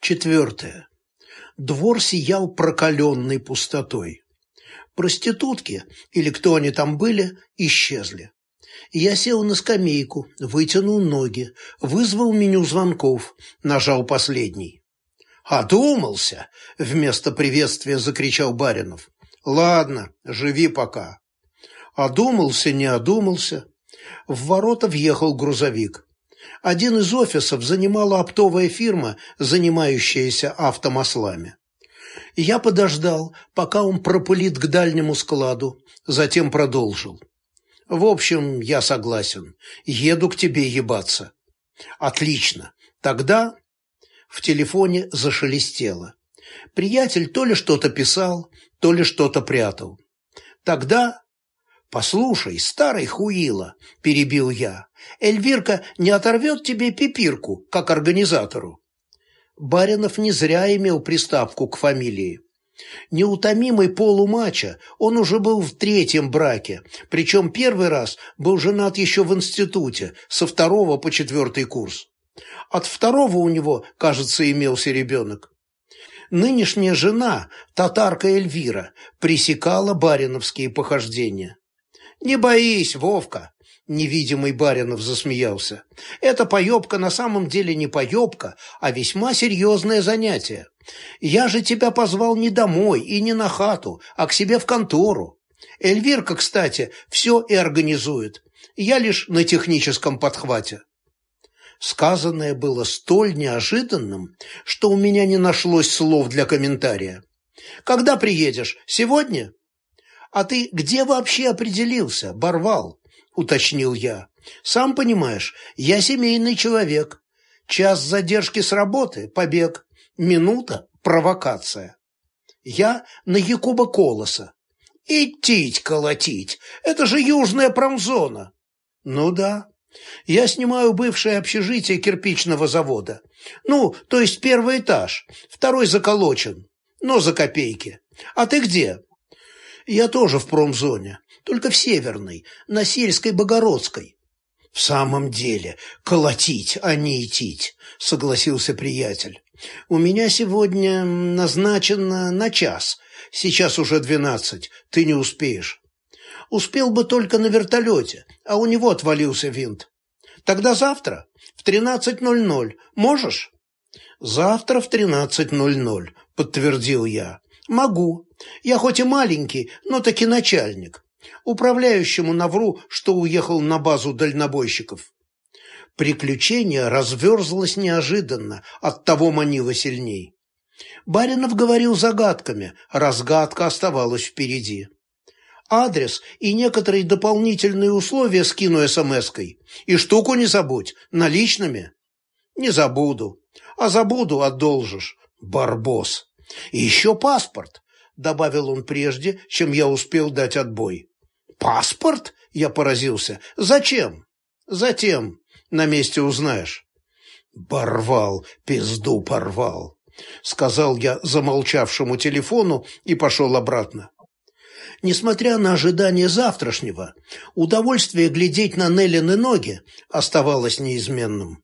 Четвертое. Двор сиял прокаленной пустотой. Проститутки, или кто они там были, исчезли. Я сел на скамейку, вытянул ноги, вызвал меню звонков, нажал последний. «Одумался!» — вместо приветствия закричал Баринов. «Ладно, живи пока». Одумался, не одумался. В ворота въехал грузовик. Один из офисов занимала оптовая фирма, занимающаяся автомаслами. Я подождал, пока он пропылит к дальнему складу, затем продолжил. В общем, я согласен. Еду к тебе ебаться. Отлично. Тогда в телефоне зашелестело. Приятель то ли что-то писал, то ли что-то прятал. Тогда... «Послушай, старый хуила», – перебил я, – «Эльвирка не оторвет тебе пипирку, как организатору?» Баринов не зря имел приставку к фамилии. Неутомимый полумача, он уже был в третьем браке, причем первый раз был женат еще в институте, со второго по четвертый курс. От второго у него, кажется, имелся ребенок. Нынешняя жена, татарка Эльвира, пресекала бариновские похождения. «Не боись, Вовка!» Невидимый Баринов засмеялся. «Эта поебка на самом деле не поебка, а весьма серьезное занятие. Я же тебя позвал не домой и не на хату, а к себе в контору. Эльвирка, кстати, все и организует. Я лишь на техническом подхвате». Сказанное было столь неожиданным, что у меня не нашлось слов для комментария. «Когда приедешь? Сегодня?» «А ты где вообще определился, Барвал?» – уточнил я. «Сам понимаешь, я семейный человек. Час задержки с работы – побег, минута – провокация. Я на Якуба Колоса. Идти колотить, это же южная промзона». «Ну да, я снимаю бывшее общежитие кирпичного завода. Ну, то есть первый этаж, второй заколочен, но за копейки. А ты где?» Я тоже в промзоне, только в Северной, на Сельской Богородской. В самом деле, колотить, а не идтить, согласился приятель. У меня сегодня назначено на час. Сейчас уже двенадцать, ты не успеешь. Успел бы только на вертолете, а у него отвалился винт. Тогда завтра в тринадцать ноль ноль. Можешь? Завтра в тринадцать ноль ноль, подтвердил я. Могу. Я хоть и маленький, но таки начальник. Управляющему навру, что уехал на базу дальнобойщиков. Приключение разверзлось неожиданно, оттого манило сильней. Баринов говорил загадками, разгадка оставалась впереди. Адрес и некоторые дополнительные условия скину смс-кой. И штуку не забудь, наличными. Не забуду. А забуду, одолжишь. Барбос. И еще паспорт, добавил он прежде, чем я успел дать отбой. Паспорт? Я поразился. Зачем? Затем. На месте узнаешь. Порвал, пизду порвал, сказал я замолчавшему телефону и пошел обратно. Несмотря на ожидание завтрашнего, удовольствие глядеть на Неллины ноги оставалось неизменным.